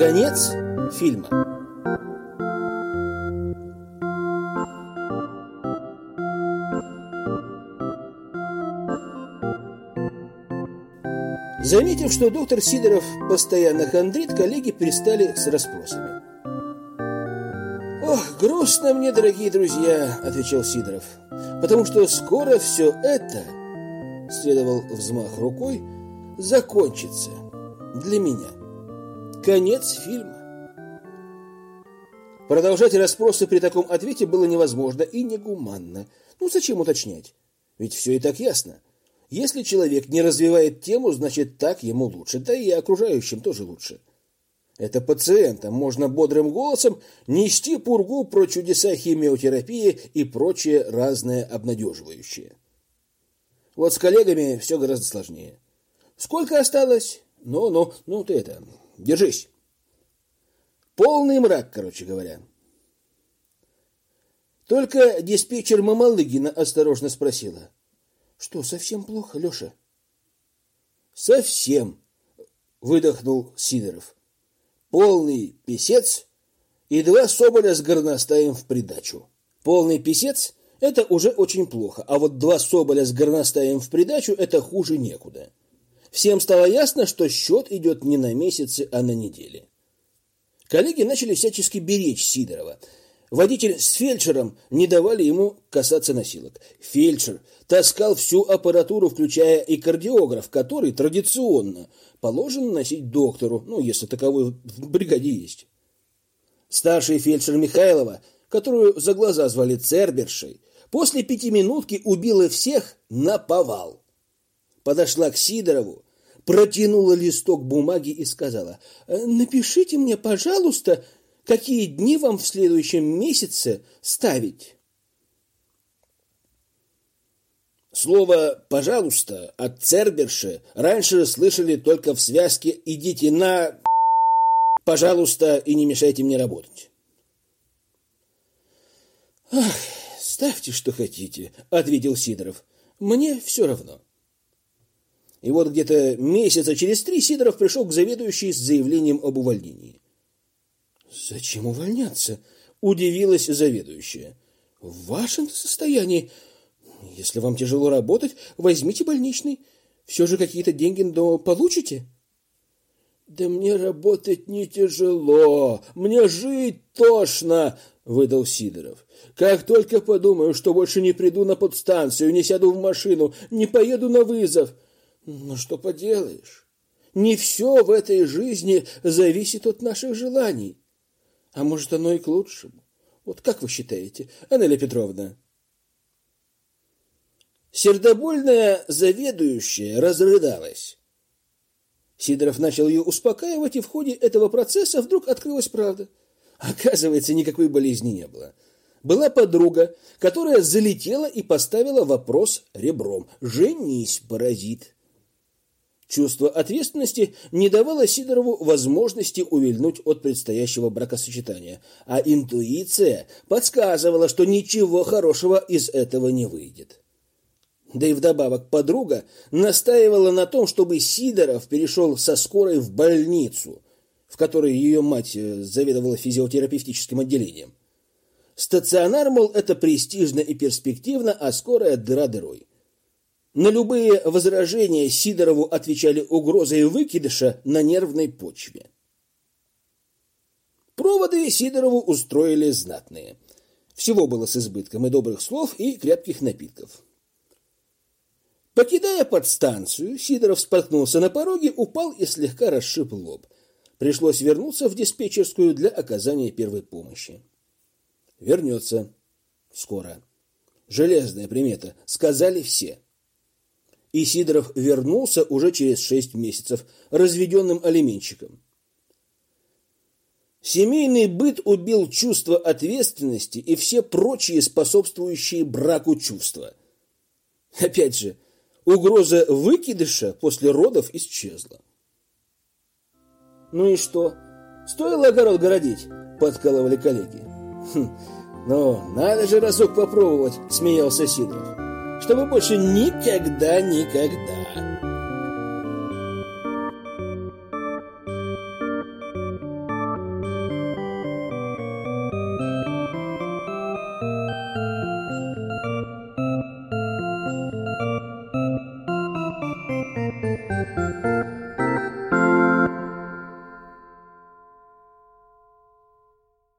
Конец фильма. Заметив, что доктор Сидоров постоянно хандрит, коллеги перестали с расспросами. «Ох, грустно мне, дорогие друзья», — отвечал Сидоров, «потому что скоро все это, — следовал взмах рукой, — закончится для меня. Конец фильма». Продолжать расспросы при таком ответе было невозможно и негуманно. Ну, зачем уточнять? Ведь все и так ясно. Если человек не развивает тему, значит так ему лучше, да и окружающим тоже лучше. Это пациентам можно бодрым голосом нести пургу про чудеса химиотерапии и прочее разное обнадеживающее. Вот с коллегами все гораздо сложнее. Сколько осталось? Ну, ну, ну ты это, держись. Полный мрак, короче говоря. Только диспетчер Мамалыгина осторожно спросила. Что, совсем плохо, Леша? Совсем, выдохнул Сидоров. Полный писец и два соболя с горностаем в придачу. Полный писец – это уже очень плохо, а вот два соболя с горностаем в придачу – это хуже некуда. Всем стало ясно, что счет идет не на месяцы, а на недели. Коллеги начали всячески беречь Сидорова – Водитель с фельдшером не давали ему касаться носилок. Фельдшер таскал всю аппаратуру, включая и кардиограф, который традиционно положен носить доктору, ну, если таковой в бригаде есть. Старший фельдшер Михайлова, которую за глаза звали Цербершей, после пятиминутки убила всех на повал. Подошла к Сидорову, протянула листок бумаги и сказала, «Напишите мне, пожалуйста, — какие дни вам в следующем месяце ставить? Слово «пожалуйста» от Церберши раньше слышали только в связке «идите на...» «пожалуйста» и не мешайте мне работать. «Ах, ставьте, что хотите», — ответил Сидоров. «Мне все равно». И вот где-то месяца через три Сидоров пришел к заведующей с заявлением об увольнении. Зачем увольняться? Удивилась заведующая. В вашем состоянии, если вам тяжело работать, возьмите больничный. Все же какие-то деньги до получите. Да мне работать не тяжело, мне жить тошно, выдал Сидоров. Как только подумаю, что больше не приду на подстанцию, не сяду в машину, не поеду на вызов. Ну что поделаешь? Не все в этой жизни зависит от наших желаний. А может, оно и к лучшему. Вот как вы считаете, Анеля Петровна? Сердобольная заведующая разрыдалась. Сидоров начал ее успокаивать, и в ходе этого процесса вдруг открылась правда. Оказывается, никакой болезни не было. Была подруга, которая залетела и поставила вопрос ребром. «Женись, паразит!» Чувство ответственности не давало Сидорову возможности увильнуть от предстоящего бракосочетания, а интуиция подсказывала, что ничего хорошего из этого не выйдет. Да и вдобавок подруга настаивала на том, чтобы Сидоров перешел со скорой в больницу, в которой ее мать э, заведовала физиотерапевтическим отделением. Стационар, мол, это престижно и перспективно, а скорая дыра дырой. На любые возражения Сидорову отвечали угрозой выкидыша на нервной почве. Проводы Сидорову устроили знатные. Всего было с избытком и добрых слов, и крепких напитков. Покидая подстанцию, Сидоров споткнулся на пороге, упал и слегка расшиб лоб. Пришлось вернуться в диспетчерскую для оказания первой помощи. Вернется. Скоро. Железная примета. Сказали все. И Сидоров вернулся уже через шесть месяцев разведенным алименщиком. Семейный быт убил чувство ответственности и все прочие способствующие браку чувства. Опять же, угроза выкидыша после родов исчезла. «Ну и что? Стоило огород городить?» – подкалывали коллеги. «Хм, «Ну, надо же разок попробовать», – смеялся Сидоров чтобы больше никогда-никогда.